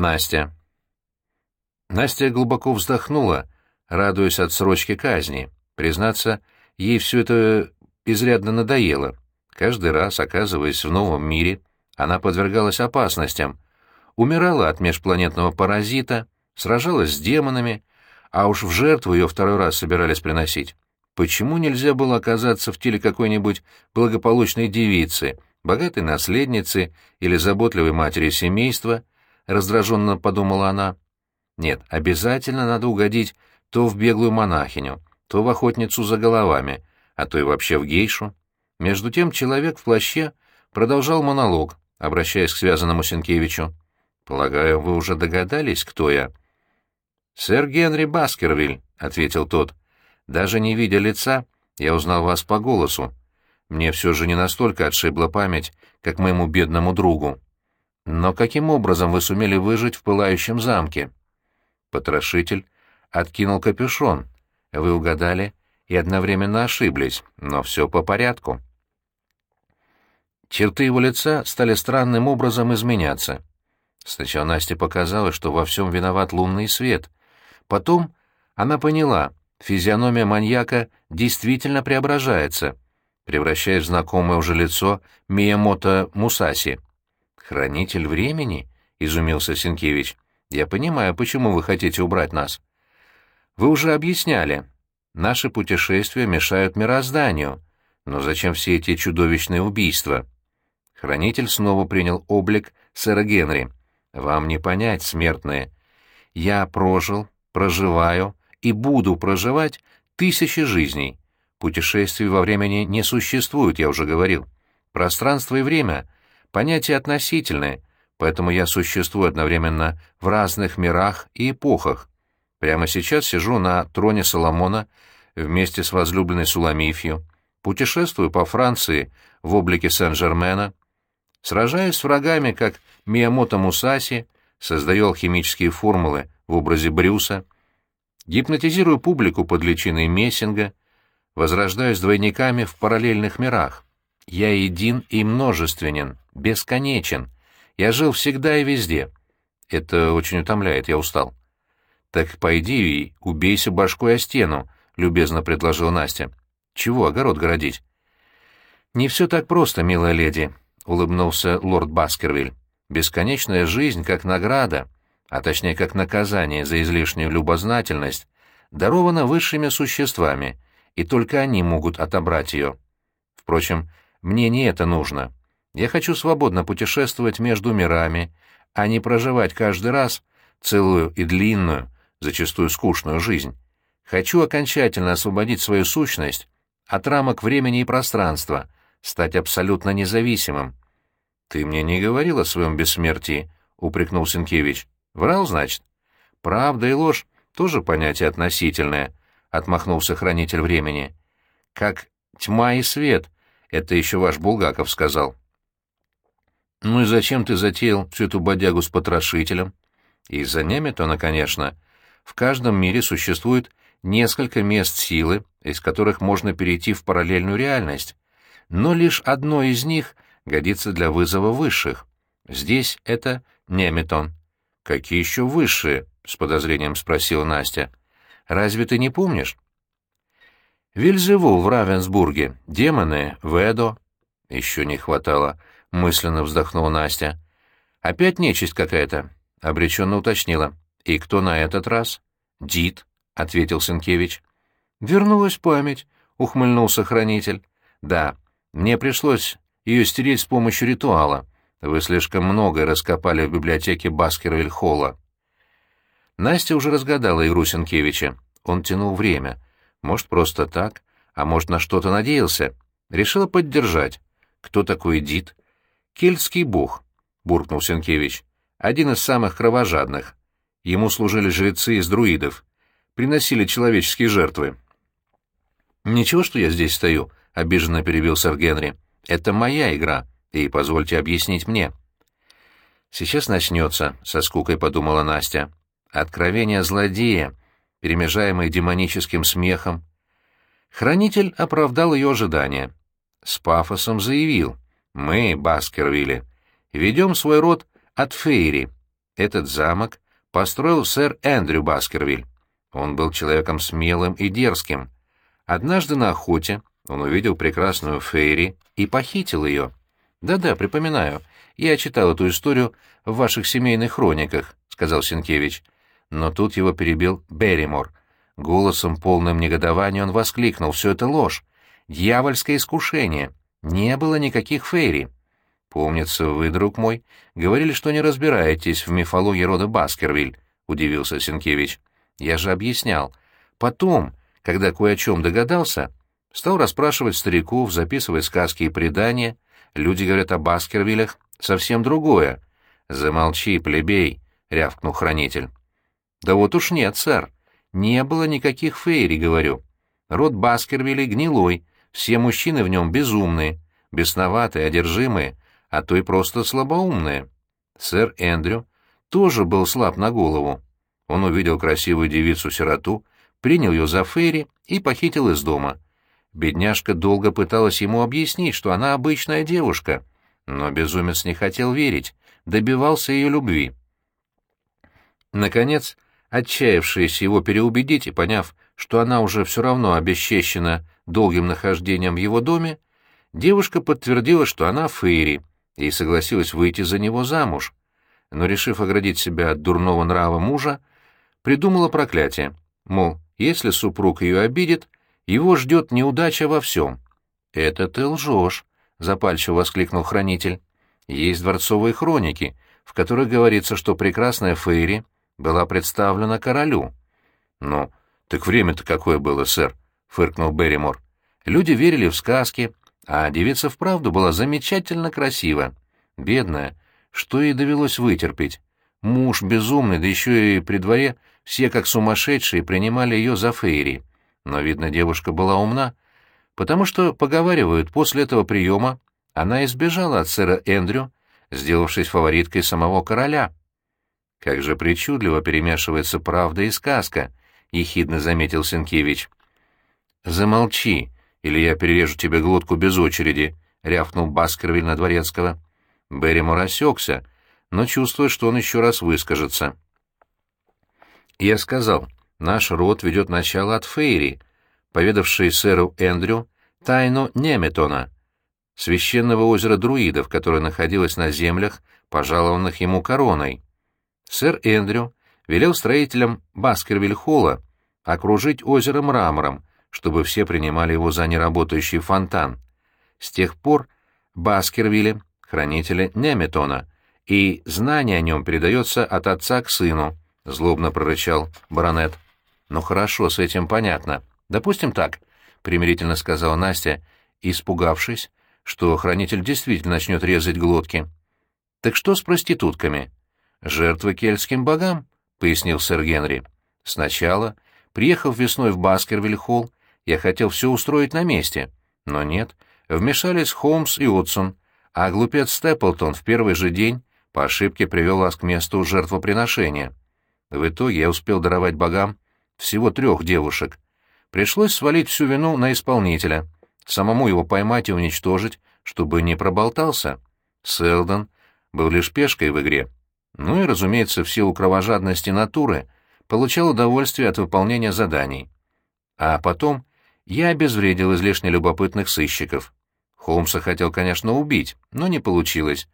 Настя. Настя глубоко вздохнула, радуясь отсрочке казни. Признаться, ей все это изрядно надоело. Каждый раз, оказываясь в новом мире, она подвергалась опасностям, умирала от межпланетного паразита, сражалась с демонами, а уж в жертву ее второй раз собирались приносить. Почему нельзя было оказаться в теле какой-нибудь благополучной девицы, богатой наследницы или заботливой матери семейства, раздраженно подумала она. Нет, обязательно надо угодить то в беглую монахиню, то в охотницу за головами, а то и вообще в гейшу. Между тем человек в плаще продолжал монолог, обращаясь к связанному Сенкевичу. «Полагаю, вы уже догадались, кто я?» «Сэр Генри Баскервиль», — ответил тот. «Даже не видя лица, я узнал вас по голосу. Мне все же не настолько отшибла память, как моему бедному другу. Но каким образом вы сумели выжить в пылающем замке?» Потрошитель откинул капюшон. Вы угадали и одновременно ошиблись, но все по порядку. Черты его лица стали странным образом изменяться. Сначала Насте показалось, что во всем виноват лунный свет. Потом она поняла, физиономия маньяка действительно преображается, превращаясь в знакомое уже лицо Миямото Мусаси. «Хранитель времени?» — изумился Сенкевич. «Я понимаю, почему вы хотите убрать нас. Вы уже объясняли. Наши путешествия мешают мирозданию. Но зачем все эти чудовищные убийства? Хранитель снова принял облик сэра Генри. Вам не понять, смертные. Я прожил, проживаю и буду проживать тысячи жизней. Путешествий во времени не существует, я уже говорил. Пространство и время — понятия относительные, поэтому я существую одновременно в разных мирах и эпохах. Прямо сейчас сижу на троне Соломона вместе с возлюбленной Суламифью, путешествую по Франции в облике Сен-Жермена, сражаюсь с врагами, как Миямото Мусаси, создаю алхимические формулы в образе Брюса, гипнотизирую публику под личиной Мессинга, возрождаюсь двойниками в параллельных мирах. Я един и множественен, бесконечен. Я жил всегда и везде. Это очень утомляет, я устал. «Так пойди и убейся башкой о стену», — любезно предложила Настя. «Чего огород городить?» «Не все так просто, милая леди», — улыбнулся лорд Баскервиль. «Бесконечная жизнь как награда, а точнее как наказание за излишнюю любознательность, дарована высшими существами, и только они могут отобрать ее. Впрочем, мне не это нужно. Я хочу свободно путешествовать между мирами, а не проживать каждый раз целую и длинную, зачастую скучную жизнь. Хочу окончательно освободить свою сущность от рамок времени и пространства, стать абсолютно независимым. «Ты мне не говорил о своем бессмертии», — упрекнул Сенкевич. «Врал, значит?» «Правда и ложь — тоже понятие относительное», — отмахнулся хранитель времени. «Как тьма и свет», — это еще ваш Булгаков сказал. «Ну и зачем ты затеял всю эту бодягу с потрошителем?» «Из-за Неметона, конечно», в каждом мире существует несколько мест силы, из которых можно перейти в параллельную реальность, но лишь одно из них годится для вызова высших. Здесь это Неметон. «Какие еще высшие?» — с подозрением спросила Настя. «Разве ты не помнишь?» «Вильзевул в Равенсбурге, демоны в Эдо». «Еще не хватало», — мысленно вздохнула Настя. «Опять нечисть какая-то», — обреченно уточнила. «И кто на этот раз?» «Дид», — ответил Сенкевич. «Вернулась память», — ухмыльнулся хранитель. «Да, мне пришлось ее стереть с помощью ритуала. Вы слишком многое раскопали в библиотеке Баскервиль-Холла». Настя уже разгадала игру Сенкевича. Он тянул время. Может, просто так, а может, на что-то надеялся. Решила поддержать. «Кто такой Дид?» «Кельтский бог», — буркнул Сенкевич. «Один из самых кровожадных. Ему служили жрецы из друидов, приносили человеческие жертвы. «Ничего, что я здесь стою», — обиженно перебил сэр Генри. «Это моя игра, и позвольте объяснить мне». «Сейчас начнется», — со скукой подумала Настя. «Откровение злодея, перемежаемое демоническим смехом». Хранитель оправдал ее ожидания. С пафосом заявил. «Мы, Баскервилли, ведем свой род от Фейри, Этот замок построил сэр Эндрю Баскервиль. Он был человеком смелым и дерзким. Однажды на охоте он увидел прекрасную Фейри и похитил ее. «Да-да, припоминаю. Я читал эту историю в ваших семейных хрониках», — сказал Сенкевич. Но тут его перебил Берримор. Голосом полным негодования он воскликнул. «Все это ложь! Дьявольское искушение! Не было никаких Фейри!» «Помнится, вы, друг мой, говорили, что не разбираетесь в мифологии рода Баскервиль», — удивился Сенкевич. «Я же объяснял. Потом, когда кое о чем догадался, стал расспрашивать стариков, записывать сказки и предания. Люди говорят о Баскервилях совсем другое». «Замолчи, плебей», — рявкнул хранитель. «Да вот уж нет, сэр. Не было никаких фейри, говорю. Род Баскервилей гнилой, все мужчины в нем безумные, бесноватые, одержимые, а то и просто слабоумные. Сэр Эндрю тоже был слаб на голову. Он увидел красивую девицу-сироту, принял ее за Фейри и похитил из дома. Бедняжка долго пыталась ему объяснить, что она обычная девушка, но безумец не хотел верить, добивался ее любви. Наконец, отчаявшись его переубедить и поняв, что она уже все равно обесчещена долгим нахождением в его доме, девушка подтвердила, что она Фейри, и согласилась выйти за него замуж, но, решив оградить себя от дурного нрава мужа, придумала проклятие, мол, если супруг ее обидит, его ждет неудача во всем. «Это ты лжешь», — запальчиво воскликнул хранитель. «Есть дворцовые хроники, в которых говорится, что прекрасная Фейри была представлена королю». «Ну, так время-то какое было, сэр», — фыркнул Берримор. «Люди верили в сказки, а девица вправду была замечательно красива. Бедная, что ей довелось вытерпеть. Муж безумный, да еще и при дворе все как сумасшедшие принимали ее за Фейри. Но, видно, девушка была умна, потому что, поговаривают, после этого приема она избежала от сэра Эндрю, сделавшись фавориткой самого короля. «Как же причудливо перемешивается правда и сказка», — ехидно заметил Сенкевич. «Замолчи», или я перережу тебе глотку без очереди», — рявкнул Баскервиль на Дворецкого. Берримор осекся, но чувствует, что он еще раз выскажется. Я сказал, наш род ведет начало от Фейри, поведавшей сэру Эндрю тайну Неметона, священного озера друидов, которое находилось на землях, пожалованных ему короной. Сэр Эндрю велел строителям Баскервиль-Холла окружить озеро мрамором, чтобы все принимали его за неработающий фонтан. С тех пор Баскервилли — хранители Неметона, и знание о нем передается от отца к сыну, — злобно прорычал баронет. «Ну хорошо, с этим понятно. Допустим так», — примирительно сказала Настя, испугавшись, что хранитель действительно начнет резать глотки. «Так что с проститутками?» «Жертвы кельтским богам», — пояснил сэр Генри. «Сначала, приехав весной в Баскервиль-Холл, я хотел все устроить на месте. Но нет, вмешались Холмс и Утсон, а глупец Степлтон в первый же день по ошибке привел вас к месту жертвоприношения. В итоге я успел даровать богам всего трех девушек. Пришлось свалить всю вину на исполнителя, самому его поймать и уничтожить, чтобы не проболтался. Селдон был лишь пешкой в игре. Ну и, разумеется, в силу кровожадности натуры получал удовольствие от выполнения заданий. А потом я обезвредил излишне любопытных сыщиков. Холмса хотел, конечно, убить, но не получилось.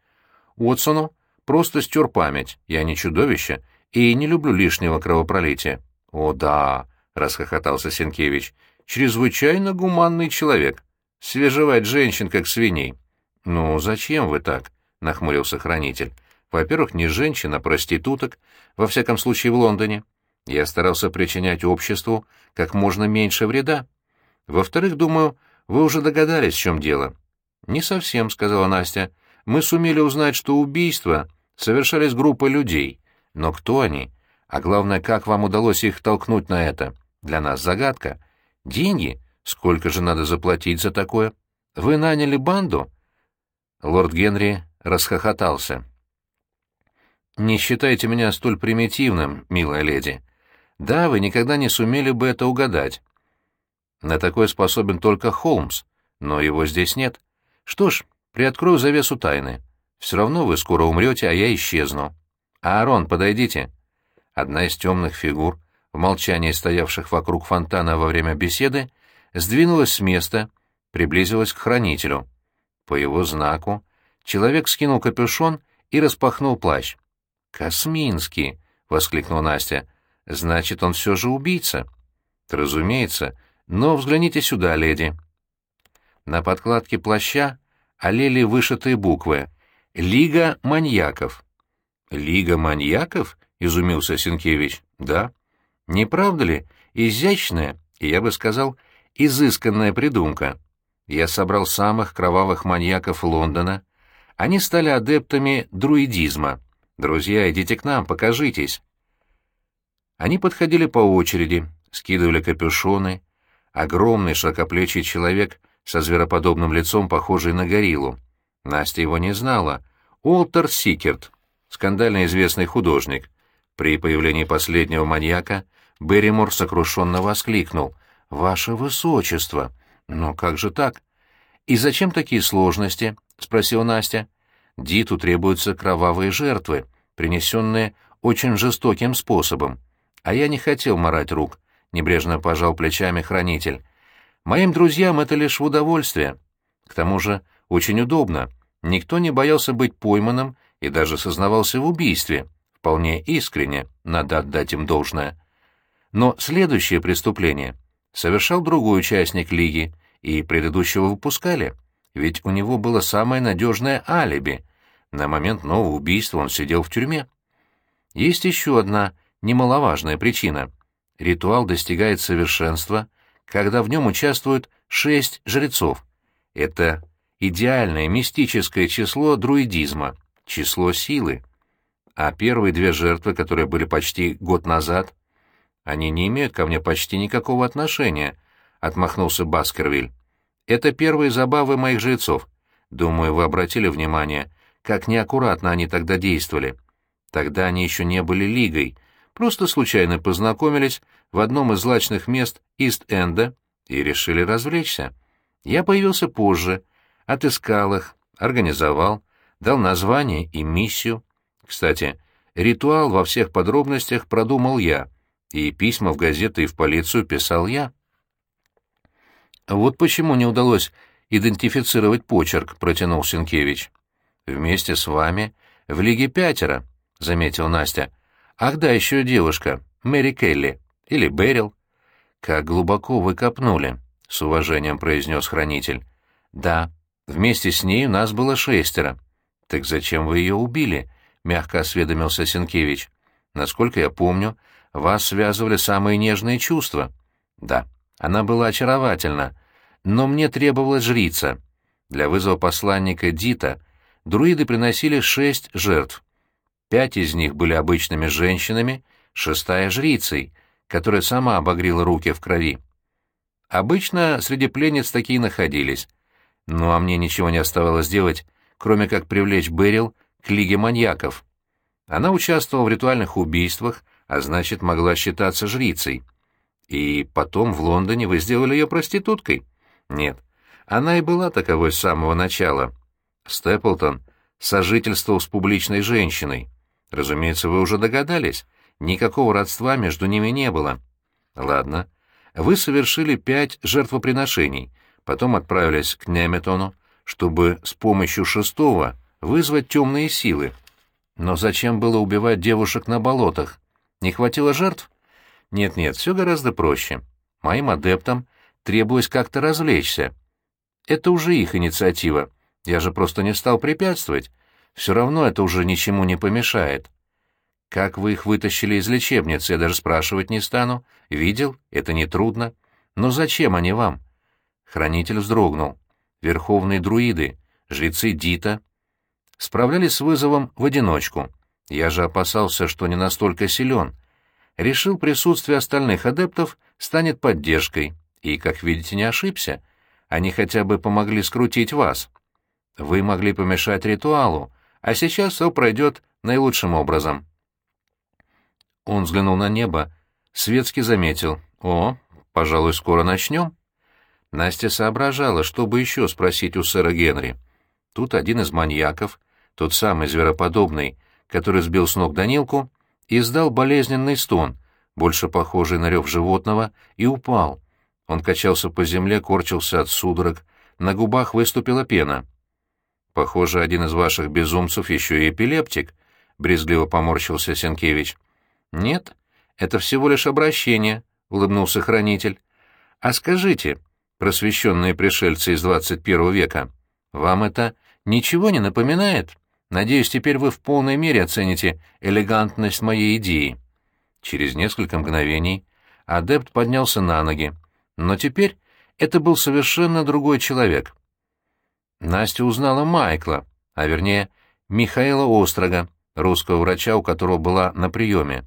Уотсону просто стер память, я не чудовище и не люблю лишнего кровопролития. «О да», — расхохотался Сенкевич, — «чрезвычайно гуманный человек. Свежевать женщин, как свиней». «Ну, зачем вы так?» — нахмурился хранитель. «Во-первых, не женщин, а проституток, во всяком случае в Лондоне. Я старался причинять обществу как можно меньше вреда. Во-вторых, думаю, вы уже догадались, в чем дело. Не совсем, сказала Настя. Мы сумели узнать, что убийства совершались группой людей. Но кто они? А главное, как вам удалось их толкнуть на это? Для нас загадка. Деньги? Сколько же надо заплатить за такое? Вы наняли банду? Лорд Генри расхохотался. «Не считайте меня столь примитивным, милая леди. Да, вы никогда не сумели бы это угадать. На такое способен только Холмс, но его здесь нет. Что ж, приоткрою завесу тайны. Все равно вы скоро умрете, а я исчезну. «Аарон, подойдите!» Одна из темных фигур, в молчании стоявших вокруг фонтана во время беседы, сдвинулась с места, приблизилась к хранителю. По его знаку человек скинул капюшон и распахнул плащ. «Косминский!» — воскликнула Настя. «Значит, он все же убийца?» «Разумеется. Но взгляните сюда, леди». На подкладке плаща олели вышитые буквы «Лига маньяков». «Лига маньяков?» — изумился Сенкевич. «Да. Не правда ли? Изящная, и, я бы сказал, изысканная придумка. Я собрал самых кровавых маньяков Лондона. Они стали адептами друидизма. Друзья, идите к нам, покажитесь». Они подходили по очереди, скидывали капюшоны. Огромный широкоплечий человек со звероподобным лицом, похожий на гориллу. Настя его не знала. Уолтер Сикерт, скандально известный художник. При появлении последнего маньяка Берримор сокрушенно воскликнул. «Ваше Высочество! Но как же так?» «И зачем такие сложности?» — спросила Настя. «Диту требуются кровавые жертвы, принесенные очень жестоким способом. А я не хотел морать рук», — небрежно пожал плечами хранитель. Моим друзьям это лишь в удовольствие. К тому же очень удобно. Никто не боялся быть пойманным и даже сознавался в убийстве. Вполне искренне, надо отдать им должное. Но следующее преступление совершал другой участник Лиги, и предыдущего выпускали, ведь у него было самое надежное алиби. На момент нового убийства он сидел в тюрьме. Есть еще одна немаловажная причина. Ритуал достигает совершенства когда в нем участвуют шесть жрецов. Это идеальное мистическое число друидизма, число силы. А первые две жертвы, которые были почти год назад, они не имеют ко мне почти никакого отношения, — отмахнулся Баскервиль. Это первые забавы моих жрецов. Думаю, вы обратили внимание, как неаккуратно они тогда действовали. Тогда они еще не были лигой, просто случайно познакомились в одном из злачных мест Ист-Энда и решили развлечься. Я появился позже, отыскал их, организовал, дал название и миссию. Кстати, ритуал во всех подробностях продумал я, и письма в газеты и в полицию писал я. «Вот почему не удалось идентифицировать почерк», — протянул Сенкевич. «Вместе с вами в Лиге пятеро», — заметил Настя. «Ах да, еще девушка, Мэри Келли. Или Берил. Как глубоко вы копнули, — с уважением произнес хранитель. Да, вместе с ней у нас было шестеро. Так зачем вы ее убили? — мягко осведомился Сенкевич. Насколько я помню, вас связывали самые нежные чувства. Да, она была очаровательна, но мне требовалась жрица. Для вызова посланника Дита друиды приносили шесть жертв. Пять из них были обычными женщинами, шестая — жрицей — которая сама обогрела руки в крови. Обычно среди пленниц такие находились. Ну а мне ничего не оставалось делать, кроме как привлечь Берил к Лиге маньяков. Она участвовала в ритуальных убийствах, а значит, могла считаться жрицей. И потом в Лондоне вы сделали ее проституткой? Нет, она и была таковой с самого начала. Степлтон сожительствовал с публичной женщиной. Разумеется, вы уже догадались. Никакого родства между ними не было. Ладно. Вы совершили пять жертвоприношений, потом отправились к Неметону, чтобы с помощью шестого вызвать темные силы. Но зачем было убивать девушек на болотах? Не хватило жертв? Нет-нет, все гораздо проще. Моим адептам требуется как-то развлечься. Это уже их инициатива. Я же просто не стал препятствовать. Все равно это уже ничему не помешает. Как вы их вытащили из лечебницы, я даже спрашивать не стану. Видел? Это нетрудно. Но зачем они вам? Хранитель вздрогнул. Верховные друиды, жрецы Дита, справлялись с вызовом в одиночку. Я же опасался, что не настолько силен. Решил, присутствие остальных адептов станет поддержкой. И, как видите, не ошибся. Они хотя бы помогли скрутить вас. Вы могли помешать ритуалу, а сейчас все пройдет наилучшим образом. Он взглянул на небо, светски заметил. «О, пожалуй, скоро начнем». Настя соображала, чтобы еще спросить у сэра Генри. Тут один из маньяков, тот самый звероподобный, который сбил с ног Данилку, издал болезненный стон, больше похожий на рев животного, и упал. Он качался по земле, корчился от судорог, на губах выступила пена. «Похоже, один из ваших безумцев еще и эпилептик», — брезгливо поморщился Сенкевич. «Нет, это всего лишь обращение», — улыбнулся хранитель. «А скажите, просвещенные пришельцы из двадцать первого века, вам это ничего не напоминает? Надеюсь, теперь вы в полной мере оцените элегантность моей идеи». Через несколько мгновений адепт поднялся на ноги, но теперь это был совершенно другой человек. Настя узнала Майкла, а вернее Михаила Острога, русского врача, у которого была на приеме.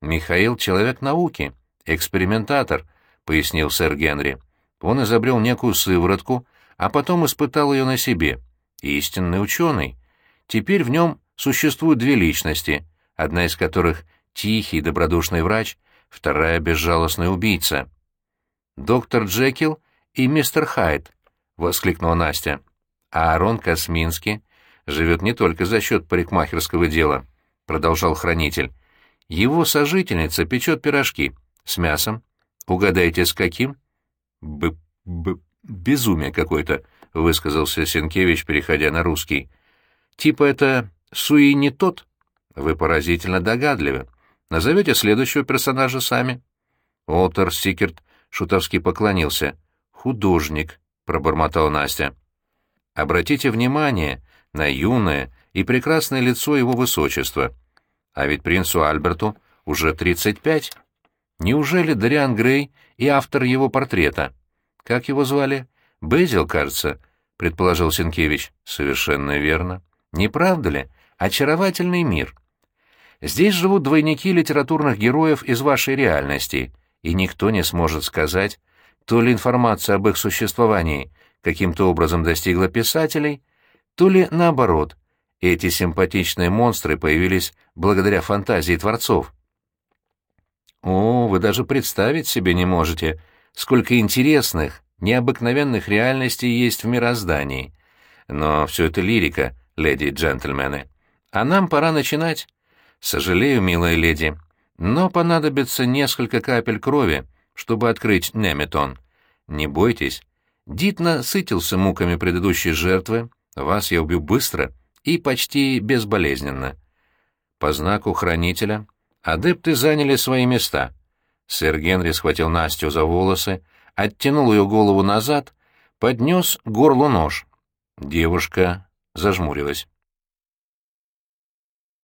«Михаил — человек науки, экспериментатор», — пояснил сэр Генри. Он изобрел некую сыворотку, а потом испытал ее на себе. Истинный ученый. Теперь в нем существуют две личности, одна из которых — тихий, добродушный врач, вторая — безжалостный убийца. «Доктор Джекил и мистер Хайд», — воскликнула Настя. «А Аарон Косминский живет не только за счет парикмахерского дела», — продолжал хранитель. «Его сожительница печет пирожки с мясом. Угадайте, с каким?» «Б... б... безумие какое-то», — высказался Сенкевич, переходя на русский. «Типа это Суи не тот?» «Вы поразительно догадливы. Назовете следующего персонажа сами». Уолтер Сикерт шутовски поклонился. «Художник», — пробормотал Настя. «Обратите внимание на юное и прекрасное лицо его высочества. А ведь принцу Альберту уже тридцать пять. Неужели Дариан Грей и автор его портрета? Как его звали? Безил, кажется», — предположил Сенкевич. «Совершенно верно. Не правда ли? Очаровательный мир». Здесь живут двойники литературных героев из вашей реальности, и никто не сможет сказать, то ли информация об их существовании каким-то образом достигла писателей, то ли наоборот, эти симпатичные монстры появились благодаря фантазии творцов. О, вы даже представить себе не можете, сколько интересных, необыкновенных реальностей есть в мироздании. Но все это лирика, леди и джентльмены. А нам пора начинать. Сожалею, милая леди, но понадобится несколько капель крови, чтобы открыть Неметон. Не бойтесь. Дит насытился муками предыдущей жертвы, вас я убью быстро и почти безболезненно. По знаку хранителя адепты заняли свои места. Сэр Генри схватил Настю за волосы, оттянул ее голову назад, поднес горлу нож. Девушка зажмурилась.